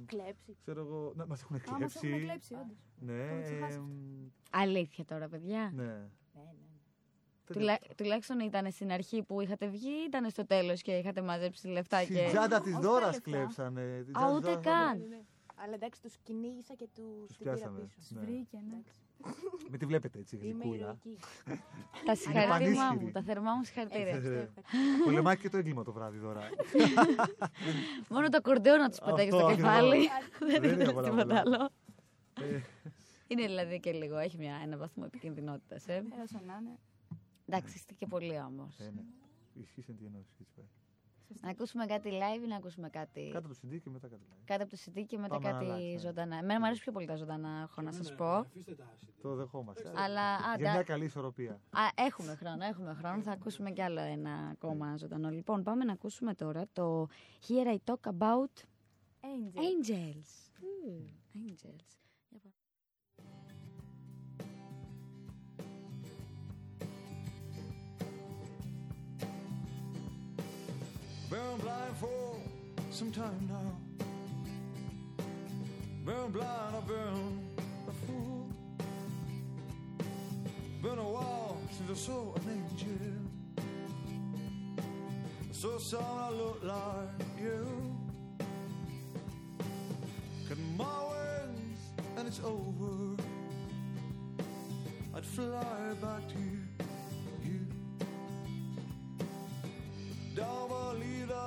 Κλέψει. ξέρω εγώ, να μας έχουν Α, μας κλέψει. έχουν κλέψει, όντως. Ναι, Το έχω ξεχάσει αυτό. εμ, Αλήθεια τώρα, παιδιά. ναι. Ναι, ναι, ναι. Τουλά, τουλάχιστον ήταν στην αρχή που είχατε βγει ή ήταν στο τέλος και είχατε μαζέψει λεφτά Στην και... τσάντα της Ως τα δώρας λεφτά. κλέψανε. την Α, τσάντα της ούτε Δώρας, καν. Ναι, ναι. Αλλά εντάξει, τους κυνήγησα και τους Τους την πήρα πιάσαμε. πίσω. Ναι. Βρήκε, ναι. Εντάξει. Μην τη βλέπετε έτσι, Είμαι γλυκούλα. ηρωική. Τα συγχαρητήριά πανίσχυρη. μου, τα θερμά μου συγχαρητήρια. Ευχαριστώ, Ε, ευχαριστώ. Πολεμάει και το έγκλημα το βράδυ τώρα. Μόνο το κορντέο να τους πετάει Αυτό στο ακριβώς. κεφάλι. Δεν Δεν είναι είναι πολλά τίποτα πολλά. άλλο. Ε, Είναι δηλαδή και λίγο, έχει μια, ένα βαθμό επικίνδυνοτητας, ε. Ε, όσο να είναι. Εντάξει, είστε και πολύ όμως. ε, ναι. Ισχύει εν τη ενώση. έτσι πάει. Να ακούσουμε κάτι live ή να ακούσουμε κάτι Κάτω το CD και μετά κάτι λέει. κάτω από το CD και μετά Πάμε να κάτι αλλάξει, ναι. ζωντανά. Εμένα μου αρέσει πιο πολύ τα ζωντανά, έχω να σας Ναι, πω. Αφήστε τα άσυτη. Το δεχόμαστε. Αλλά α, Για τα- μια καλή ισορροπία. Α, έχουμε χρόνο, έχουμε χρόνο. Θα ακούσουμε κι άλλο ένα ακόμα ζωντανό. Λοιπόν, πάμε να ακούσουμε τώρα το Here I Talk About Angel. Angels. Ου, Angels. Been blind for some time now. Been blind, I've been a fool. Been a while since I saw an angel. So some I look like you. Cut my wings and it's over. I'd fly back to you. Don't believe that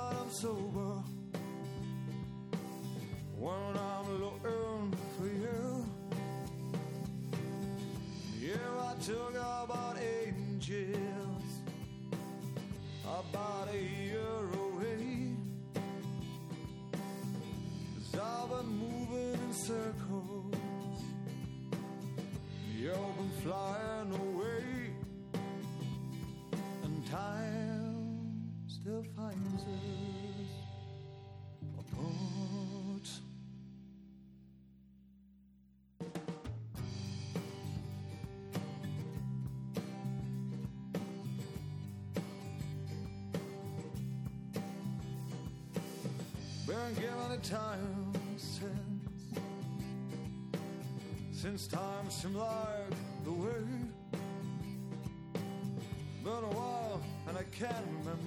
Given a time since since time seemed like the way. Been a while and I can't remember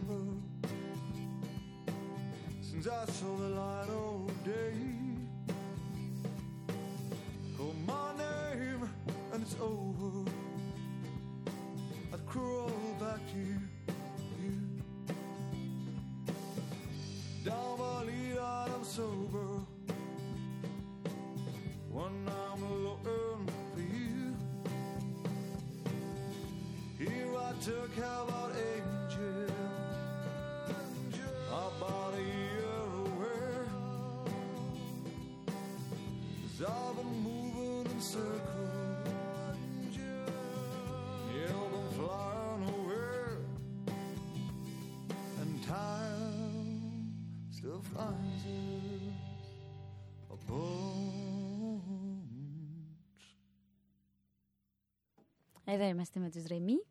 Εδώ είμαστε με τους Ρεμί.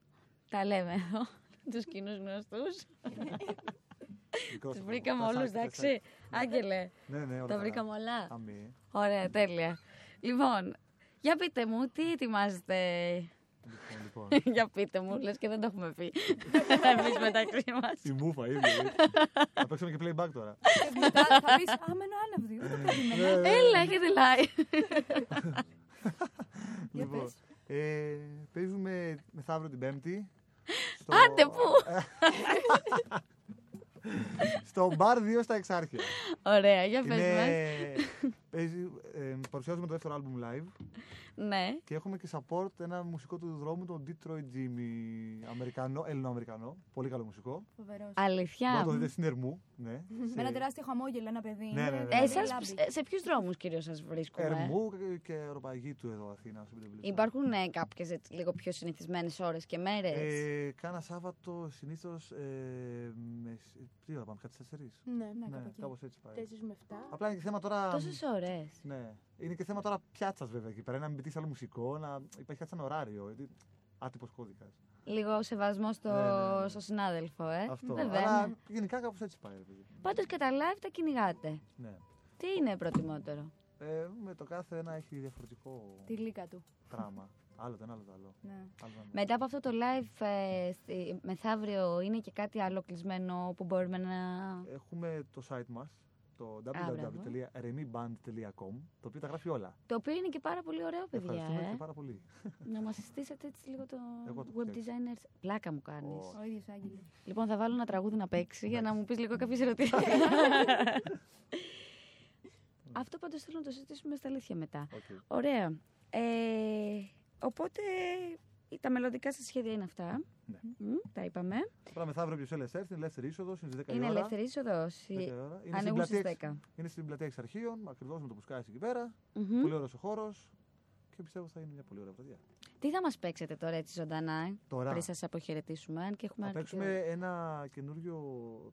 Τα λέμε εδώ. τους κοινούς γνωστούς. Δικό τους σας βρήκαμε πρόγραμμα. όλους, Τεσσάκι, εντάξει. Άγγελε, Ναι, ναι, όλα τα καλά. βρήκαμε όλα. Αμέ. Ωραία, τέλεια. Λοιπόν, για πείτε μου, τι ετοιμάζετε; Λοιπόν, λοιπόν. για πείτε μου, λες και δεν το έχουμε πει. Εμείς μεταξύ μας. Η μούφα, ήδη. Θα παίξουμε και playback τώρα. Και μετά θα πεις, α, μένω άναυδη, δεν το περίμενα. Ναι, Έλα, έχετε live. Για Λοιπόν, πες. ε, παίζουμε μεθαύριο την Πέμπτη. στο- Άντε, πού; στο μπαρ 2 στα Εξάρχεια. Ωραία, για πες μας. Είναι, παίζει, ε, παρουσιάζουμε το δεύτερο album live Ναι. και έχουμε και support ένα μουσικό του δρόμου, τον Detroit Jimmy, Αμερικανό, Έλληνο-Αμερικανό. Πολύ καλό μουσικό. Φοβερός. Μπορεί να Αλήθεια. το δείτε στην Ερμού. Ναι, Με ένα τεράστιο χαμόγελο, ένα παιδί. Ναι, ναι, ναι. Είναι Ε, Εσάς, λάμπη. σε- σε ποιους δρόμους κυρίως σας βρίσκουμε; Ερμού και- και Ευρωπαϊκή του εδώ Αθήνα. στην Πεντεβιλή. Υπάρχουν ε, κάποιες έτσι, λίγο πιο συνηθισμένες ώρες και μέρες; Ε, κάνα Σάββατο συνήθως. Ε, με, τι ώρα πάμε, κάτι στις 4. Ναι, Ναι, Ναι, κάπου εκεί. κάπως έτσι πάει. 4 με 7. Απλά είναι και θέμα τώρα. Τόσες ώρες. Ναι. Είναι και θέμα τώρα πιάτσας βέβαια εκεί πέρα. Να μην πετύχει άλλο μουσικό, να υπάρχει κάτι σαν ωράριο. Γιατί... Άτυπος κώδικας. Λίγο σεβασμό στο, Ναι, ναι, ναι. στο συνάδελφο, ε. Αυτό. Βέβαια. Αλλά ναι. γενικά κάπως έτσι πάει. ρε παιδί. Πάντως και τα live τα κυνηγάτε. Ναι. Τι είναι προτιμότερο; Ε, με το κάθε ένα έχει διαφορετικό Τη λύκα του. πράγμα. άλλο το ένα, άλλο το άλλο. Ναι. άλλο το άλλο. Μετά από αυτό το live ε, στη- μεθαύριο είναι και κάτι άλλο κλεισμένο που μπορούμε να... Έχουμε το site μας, το μπράβο. www.remiband.com, το οποίο τα γράφει όλα. Το οποίο είναι και πάρα πολύ ωραίο, παιδιά. Ευχαριστούμε Ε. και πάρα πολύ. Να μας συστήσετε έτσι λίγο το Εγώ το web φτιάξα. designers. Πλάκα μου κάνεις. Ω. Ο ίδιος Άγγελος. Λοιπόν, θα βάλω ένα τραγούδι να παίξει για να μου πεις λίγο κάποιες ερωτήσεις. Αυτό πάντως θέλω να το συζητήσουμε στα αλήθεια μετά. Οκ. Ωραία. Ε, οπότε τα μελλοντικά σας σχέδια είναι αυτά. Ναι. Μμ, τα είπαμε. Τώρα μεθαύριο ποιος θέλει έρθει, είναι ελεύθερη είσοδος, είναι στις 10 η Είναι ώρα. ελεύθερη είσοδος. 10 η ώρα. Είναι, στην Ανοίγουν στις πλατεία, 10. είναι στην πλατεία Εξαρχείων, ακριβώς με το που σκάει εκεί πέρα. Μμμ. Πολύ ωραίος ο χώρος και πιστεύω θα είναι μια πολύ ωραία βραδιά. Τι θα μας παίξετε τώρα έτσι ζωντανά, ε, Τώρα πριν σας αποχαιρετήσουμε, αν και έχουμε θα αρκετή παίξουμε ένα καινούριο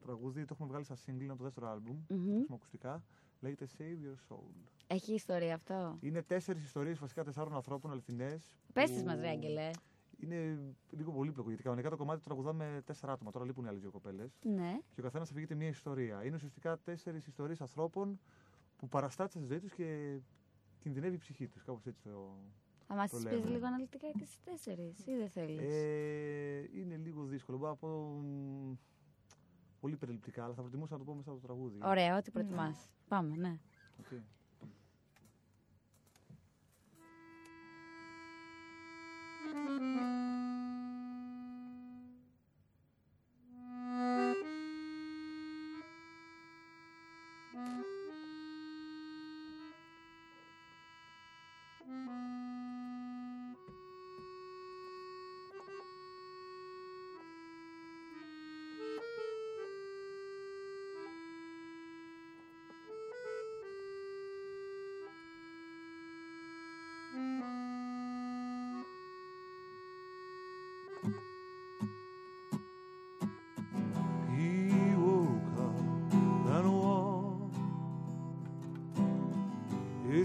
τραγούδι, το έχουμε βγάλει σαν single, είναι από το δεύτερο άλμπουμ, ώρα. Μμμ. έχουμε ακουστικά. Λέγεται Save Your Soul. Έχει ιστορία αυτό; Είναι τέσσερις ιστορίες βασικά τεσσάρων ανθρώπων αληθινές. Πες τις μας, ρε Άγγελε. Είναι λίγο πολύπλοκο γιατί κανονικά το κομμάτι το τραγουδάμε τέσσερα άτομα. Τώρα λείπουν οι άλλε δύο κοπέλες. Ναι. Και ο καθένας αφηγείται μία ιστορία. Είναι ουσιαστικά τέσσερις ιστορίες ανθρώπων που παραστάτησαν στη ζωή τους και κινδυνεύει η ψυχή τους. Κάπως έτσι το. Θα μας Το τις πεις λέμε. λίγο αναλυτικά και στις τέσσερις ή δεν θέλεις; Ε, είναι λίγο δύσκολο. Μπορώ να πω. μ, Πολύ περιληπτικά, αλλά θα προτιμούσα να το πω μέσα από το τραγούδι. Ωραία, ό,τι προτιμάς. Πάμε, ναι. OK. Música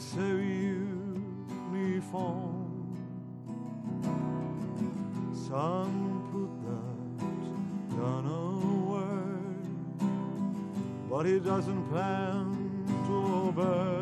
his uniform. Some put that gun away, but he doesn't plan to obey.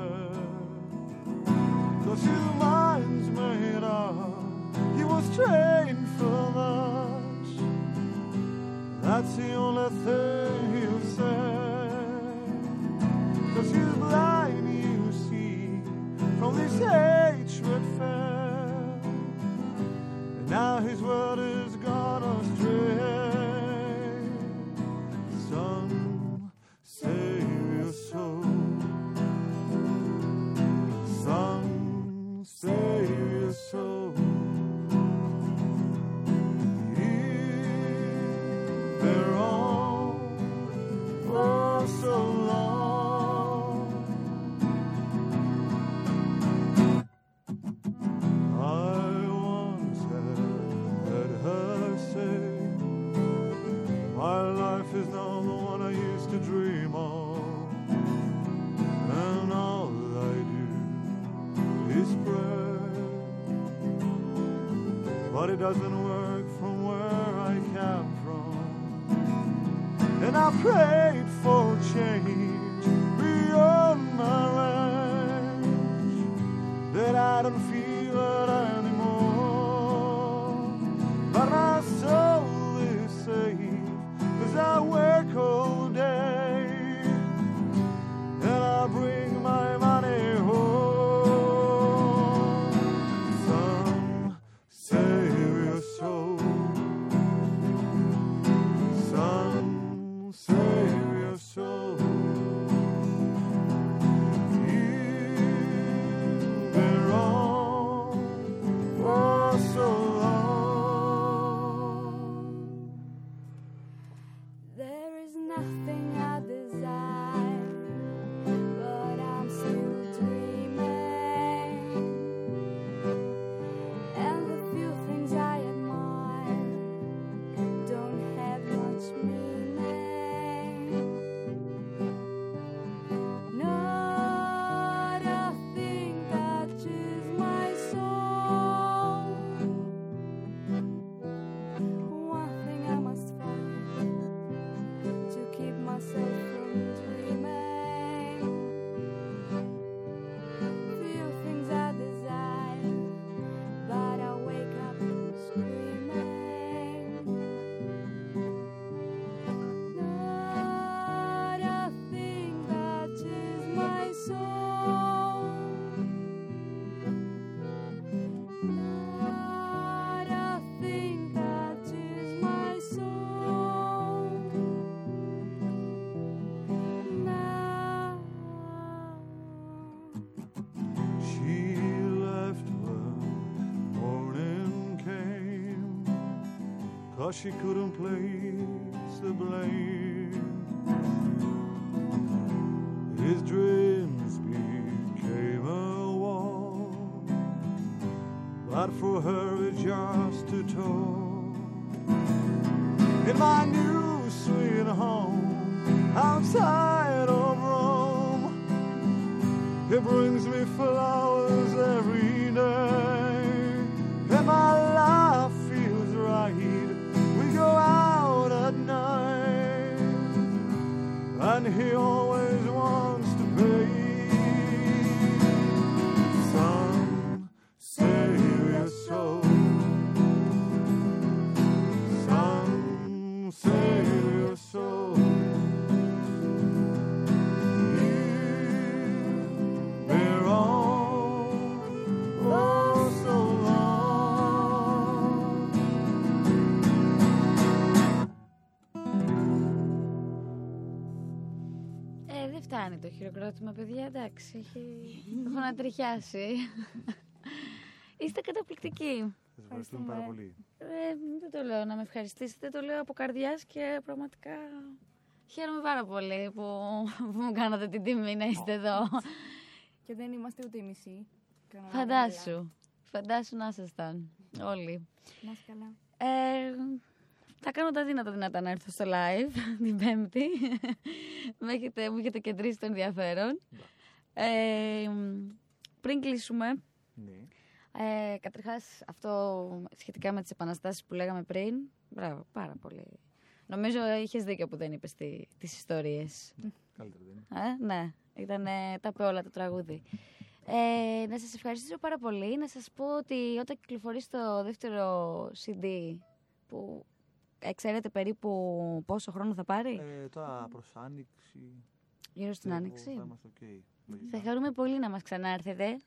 Doesn't she couldn't place the blame. His dreams became a wall, but for her it's just too tall. In my new sweet home, outside of Rome. It brings Ε, δεν φτάνει το χειροκρότημα, παιδιά, εντάξει. Έχει... Έχω να τριχιάσει. Είστε καταπληκτικοί. Σας ευχαριστούμε πάρα πολύ. Ε, δεν το λέω να με ευχαριστήσετε, το λέω από καρδιάς και πραγματικά χαίρομαι πάρα πολύ που, που μου κάνατε την τιμή να είστε εδώ. Και δεν είμαστε ούτε οι μισοί. Κάναμε Φαντάσου. Φαντάσου να ήσασταν όλοι. Να είσαι καλά. Ε, θα κάνω τα δύνατα δυνατά να έρθω στο live την Πέμπτη. μου, έχετε, μου έχετε κεντρήσει το ενδιαφέρον. Ε, πριν κλείσουμε, Ναι. ε, καταρχάς αυτό σχετικά με τις επαναστάσεις που λέγαμε πριν, μπράβο, πάρα πολύ. Νομίζω είχες δίκιο που δεν είπες τι, τις ιστορίες. Καλύτερα δεν είναι. Ε, ναι, ήταν, τα είπε όλα το τραγούδι. Ε, να σας ευχαριστήσω πάρα πολύ. Να σας πω ότι όταν κυκλοφορήσει το δεύτερο CD, που ε, ξέρετε περίπου πόσο χρόνο θα πάρει, Ε, τώρα προς Άνοιξη. γύρω στην πιστεύω Άνοιξη. Θα είμαστε οκ. λογικά. Θα χαρούμε πολύ να μας ξανάρθετε,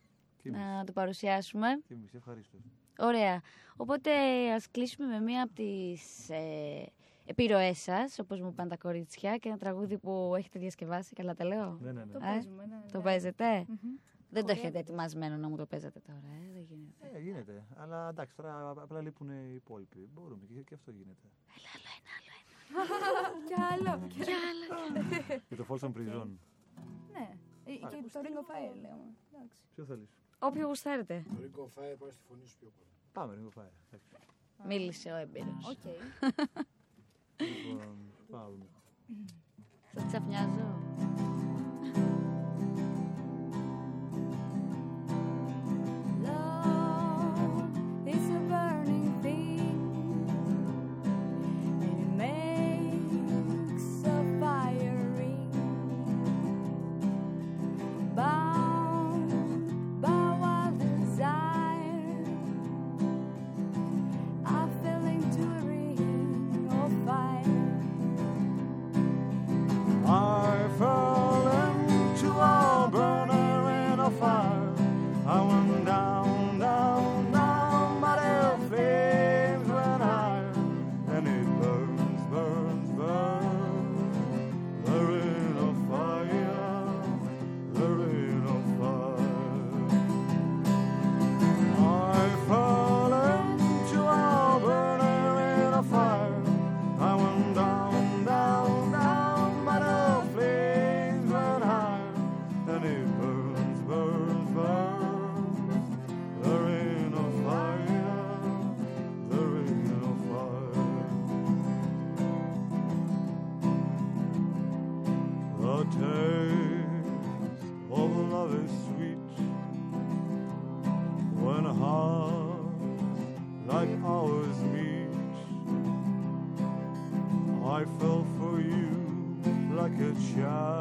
Και εμείς. να το παρουσιάσουμε. Και εμείς, ευχαρίστως. Ωραία. Οπότε ας κλείσουμε με μία από τις ε, επιρροές σας, όπως μου πάνε τα κορίτσια, και ένα τραγούδι που έχετε διασκευάσει. Καλά τα λέω; Ναι, ναι, ναι. Το Ε, παίζουμε. ναι, Το ναι. παίζετε; Μμμ. Δεν το Ωραία. έχετε ετοιμασμένο να μου το παίζετε τώρα, ε. Δεν γίνεται. Ε, γίνεται. Αλλά εντάξει, τώρα απλά λείπουν οι υπόλοιποι. Μπορούμε και, και αυτό γίνεται. Κι άλλο. Κι άλλα. και το Folsom Prison. Ναι. Ε, Και το Ring of Fire λέμε. Εντάξει. Ποιο θέλεις; Όποιο γουστάρετε. Το Ring of Fire πάει στη φωνή σου πιο πολύ. Πάμε, Ring of Fire. Εντάξει. Μίλησε ο έμπειρος. Οκ. Λοιπόν, πάμε. Σας ξαφνιάζω. Yeah.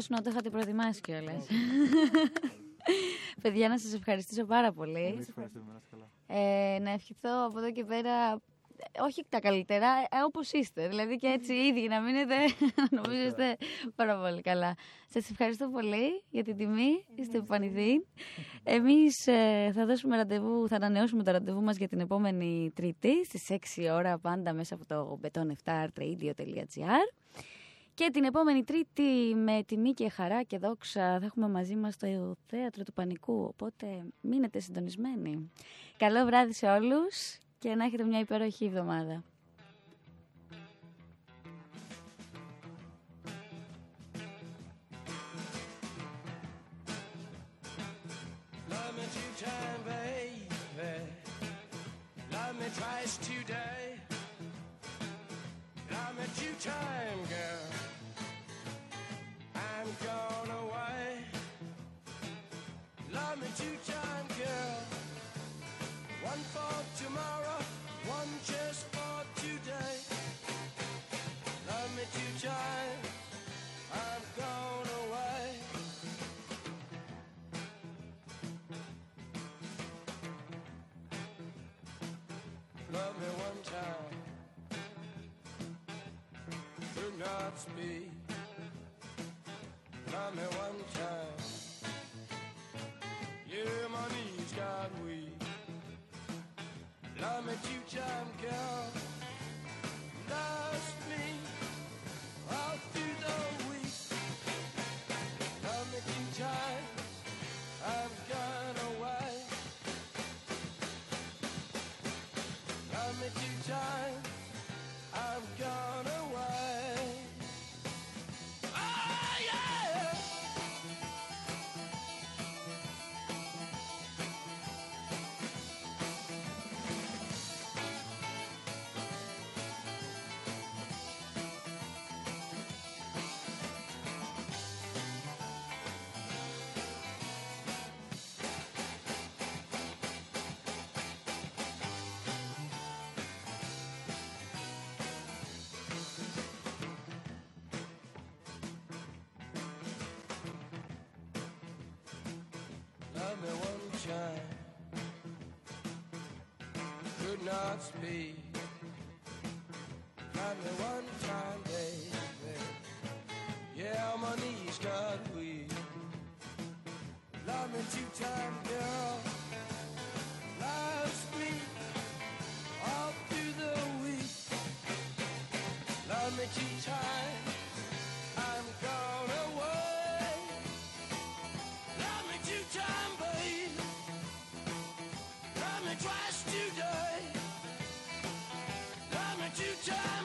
Φαντάσου να το είχατε προετοιμάσει κιόλας. Παιδιά, να σας ευχαριστήσω πάρα πολύ. Εμείς ευχαριστούμε, να είστε καλά. Ε, να ευχηθώ από εδώ και πέρα, ε, όχι τα καλύτερα, ε, όπως είστε. Δηλαδή και έτσι οι ίδιοι να μείνετε, νομίζω είστε πάρα πολύ καλά. Σας ευχαριστώ πολύ για την τιμή, είστε επανειδή. Εμείς ε, θα δώσουμε ραντεβού, θα ανανεώσουμε το ραντεβού μας για την επόμενη Τρίτη στις 6 ώρα πάντα μέσα από το beton7artradio.gr και την επόμενη Τρίτη με τιμή και χαρά και δόξα θα έχουμε μαζί μας το Θέατρο του Πανικού, οπότε μείνετε συντονισμένοι. Καλό βράδυ σε όλους και να έχετε μια υπέροχη εβδομάδα. Love me two time, baby. Love me twice today. Love me two time, girl. Gone away. Love me two time, girl. One for tomorrow, one just for today. Love me two time. I'm gone away. Love me one time. Could not speak. Love me one time. Yeah, my knees got weak. Love me two time, girl. Lost me all through the week. Could not speak. Love me one time, baby. Yeah, my knees got weak. Love me two time, girl. Richard!